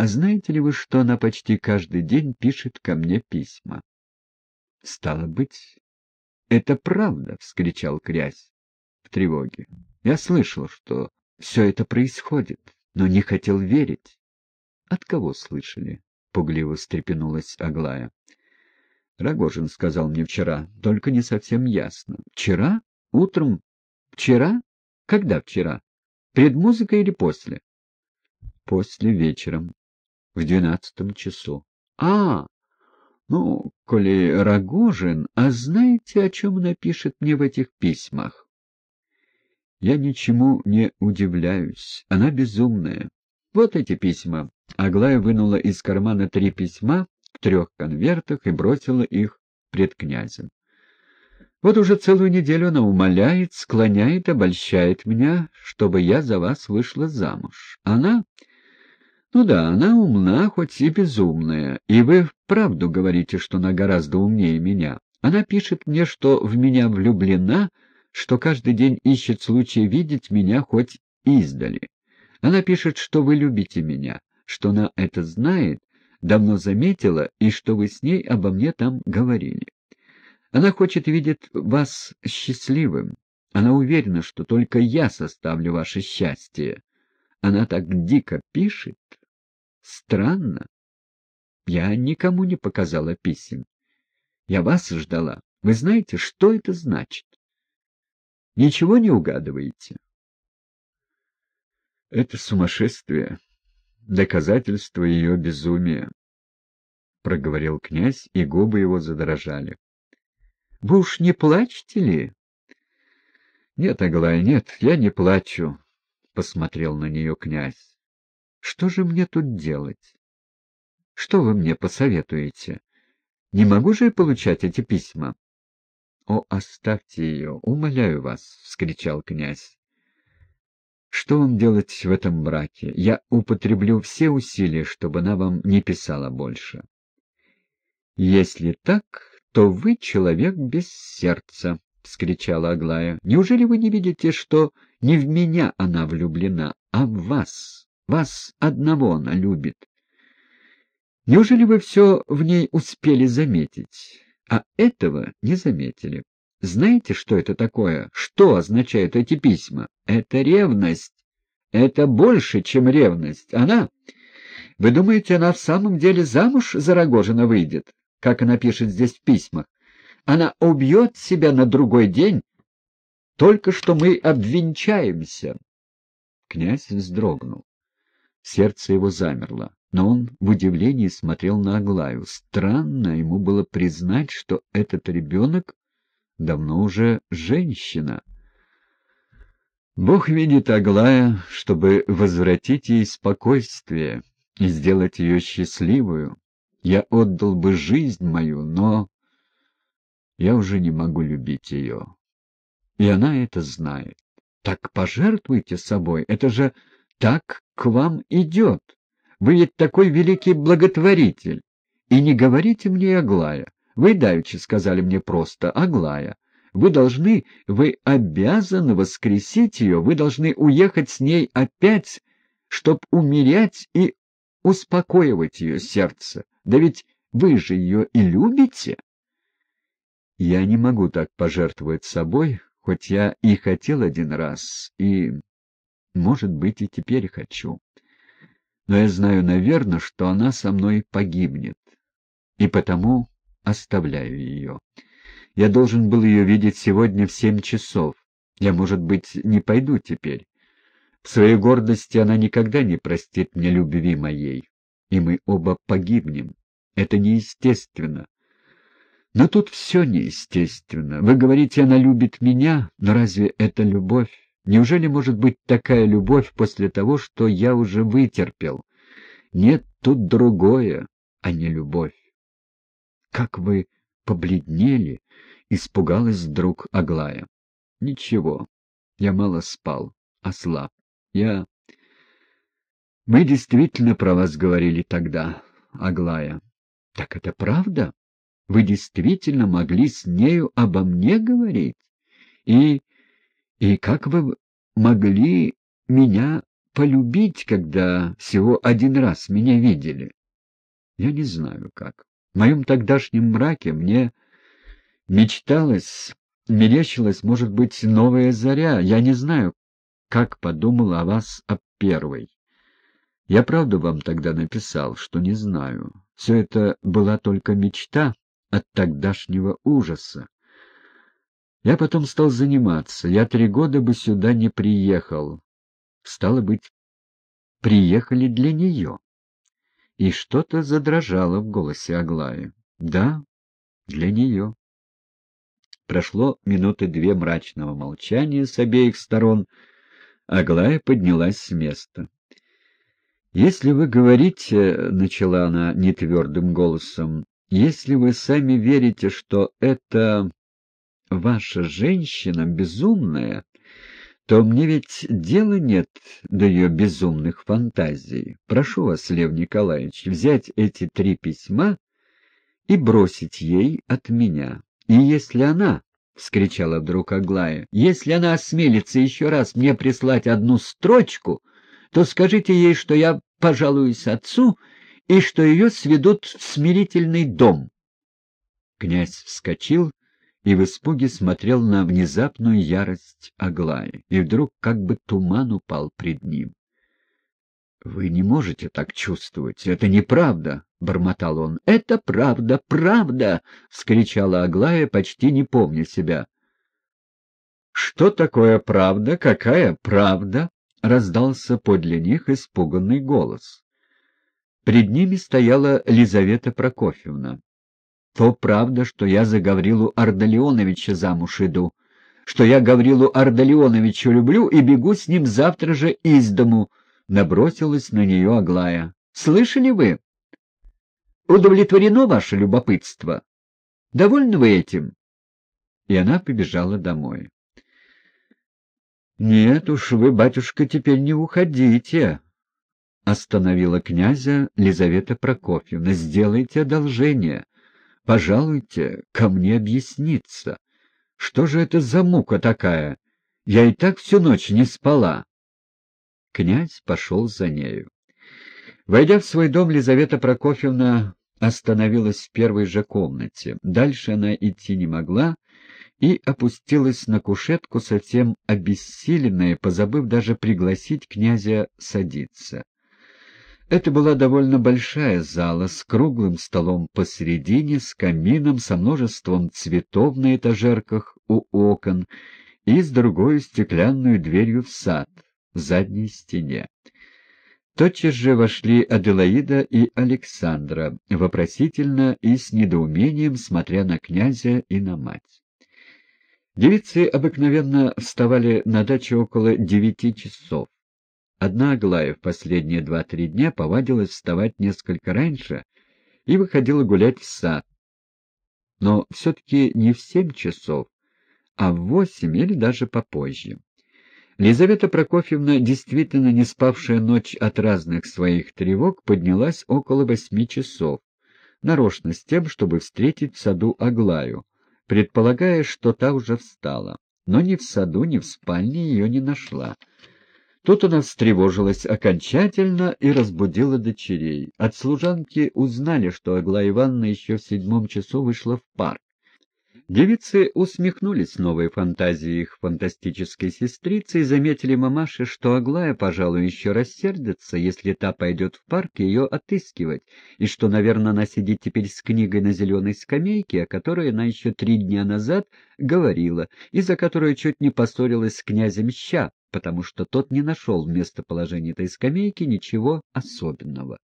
А знаете ли вы, что она почти каждый день пишет ко мне письма? — Стало быть, это правда, — вскричал князь в тревоге. Я слышал, что все это происходит, но не хотел верить. — От кого слышали? — пугливо встрепенулась Аглая. — Рогожин сказал мне вчера, только не совсем ясно. — Вчера? Утром? Вчера? Когда вчера? Перед музыкой или после? — После вечером в двенадцатом часу. — А, ну, коли Рогожин, а знаете, о чем напишет мне в этих письмах? Я ничему не удивляюсь, она безумная. Вот эти письма. Аглая вынула из кармана три письма в трех конвертах и бросила их пред князем. Вот уже целую неделю она умоляет, склоняет, обольщает меня, чтобы я за вас вышла замуж. Она ну да, она умна, хоть и безумная, и вы вправду говорите, что она гораздо умнее меня. Она пишет мне, что в меня влюблена, что каждый день ищет случай видеть меня хоть издали. Она пишет, что вы любите меня, что она это знает, давно заметила, и что вы с ней обо мне там говорили. Она хочет видеть вас счастливым. Она уверена, что только я составлю ваше счастье. Она так дико пишет. Странно. Я никому не показала писем. Я вас ждала. Вы знаете, что это значит? Ничего не угадываете? Это сумасшествие, доказательство ее безумия, — проговорил князь, и губы его задрожали. — Вы уж не плачете ли? — Нет, Аглая, нет, я не плачу, — посмотрел на нее князь. Что же мне тут делать? Что вы мне посоветуете? Не могу же я получать эти письма? — О, оставьте ее, умоляю вас! — вскричал князь. — Что вам делать в этом браке? Я употреблю все усилия, чтобы она вам не писала больше. — Если так, то вы человек без сердца, — вскричала Аглая. — Неужели вы не видите, что не в меня она влюблена, а в вас? Вас одного она любит. Неужели вы все в ней успели заметить, а этого не заметили? Знаете, что это такое? Что означают эти письма? Это ревность. Это больше, чем ревность. Она... Вы думаете, она в самом деле замуж за Рогожина выйдет, как она пишет здесь в письмах? Она убьет себя на другой день, только что мы обвенчаемся. Князь вздрогнул. Сердце его замерло, но он в удивлении смотрел на Аглаю. Странно ему было признать, что этот ребенок давно уже женщина. Бог видит Аглая, чтобы возвратить ей спокойствие и сделать ее счастливую. Я отдал бы жизнь мою, но я уже не могу любить ее. И она это знает. Так пожертвуйте собой, это же так к вам идет. Вы ведь такой великий благотворитель. И не говорите мне Аглая. Вы давеча сказали мне просто Аглая. Вы должны, вы обязаны воскресить ее, вы должны уехать с ней опять, чтоб умерять и успокоивать ее сердце. Да ведь вы же ее и любите. Я не могу так пожертвовать собой, хоть я и хотел один раз, и может быть, и теперь хочу. Но я знаю, наверное, что она со мной погибнет, и потому оставляю ее. Я должен был ее видеть сегодня в семь часов. Я, может быть, не пойду теперь. В своей гордости она никогда не простит мне любви моей, и мы оба погибнем. Это неестественно. Но тут все неестественно. Вы говорите, она любит меня, но разве это любовь? Неужели может быть такая любовь после того, что я уже вытерпел? Нет, тут другое, а не любовь. Как вы побледнели, испугалась вдруг Аглая. Ничего, я мало спал, ослаб. Я... Мы действительно про вас говорили тогда, Аглая. Так это правда? Вы действительно могли с нею обо мне говорить? И... И как вы могли меня полюбить, когда всего один раз меня видели? Я не знаю как. В моем тогдашнем мраке мне мечталось, мерещилась, может быть, новая заря. Я не знаю, как подумала о вас об первой. Я правду вам тогда написал, что не знаю. Все это была только мечта от тогдашнего ужаса. Я потом стал заниматься. Я три года бы сюда не приехал. Стало быть, приехали для нее. И что-то задрожало в голосе Аглаи. Да, для нее. Прошло минуты две мрачного молчания с обеих сторон. Аглая поднялась с места. «Если вы говорите, — начала она нетвердым голосом, — если вы сами верите, что это ваша женщина безумная, то мне ведь дела нет до ее безумных фантазий. Прошу вас, Лев Николаевич, взять эти три письма и бросить ей от меня. И если она, — вскричала вдруг Аглая, — если она осмелится еще раз мне прислать одну строчку, то скажите ей, что я пожалуюсь отцу и что ее сведут в смирительный дом. Князь вскочил и в испуге смотрел на внезапную ярость Аглаи, и вдруг как бы туман упал пред ним. — Вы не можете так чувствовать, это неправда, — бормотал он. — Это правда, правда! — вскричала Аглая, почти не помня себя. — Что такое правда? Какая правда? — раздался подле них испуганный голос. Пред ними стояла Лизавета Прокофьевна. То правда, что я за Гаврилу Ардалионовича замуж иду, что я Гаврилу Ардалионовича люблю и бегу с ним завтра же из дому, — набросилась на нее Аглая. — Слышали вы? Удовлетворено ваше любопытство? Довольны вы этим? И она побежала домой. — Нет уж, вы, батюшка, теперь не уходите, — остановила князя Лизавета Прокофьевна. — Сделайте одолжение. Пожалуйте ко мне объясниться. Что же это за мука такая? Я и так всю ночь не спала. Князь пошел за нею. Войдя в свой дом, Лизавета Прокофьевна остановилась в первой же комнате. Дальше она идти не могла и опустилась на кушетку, совсем обессиленная, позабыв даже пригласить князя садиться. Это была довольно большая зала с круглым столом посередине, с камином, со множеством цветов на этажерках у окон и с другой стеклянной дверью в сад, в задней стене. Тотчас же вошли Аделаида и Александра, вопросительно и с недоумением смотря на князя и на мать. Девицы обыкновенно вставали на даче около девяти часов. Одна Аглая в последние два-три дня повадилась вставать несколько раньше и выходила гулять в сад. Но все-таки не в семь часов, а в восемь или даже попозже. Лизавета Прокофьевна, действительно не спавшая ночь от разных своих тревог, поднялась около восьми часов, нарочно с тем, чтобы встретить в саду Аглаю, предполагая, что та уже встала. Но ни в саду, ни в спальне ее не нашла. Тут она встревожилась окончательно и разбудила дочерей. От служанки узнали, что Аглая Ивановна еще в седьмом часу вышла в парк. Девицы усмехнулись новой фантазии их фантастической сестрицы и заметили мамаше, что Аглая, пожалуй, еще рассердится, если та пойдет в парк ее отыскивать, и что, наверное, она сидит теперь с книгой на зеленой скамейке, о которой она еще три дня назад говорила, и за которую чуть не поссорилась с князем Ща, потому что тот не нашел в местоположении этой скамейки ничего особенного.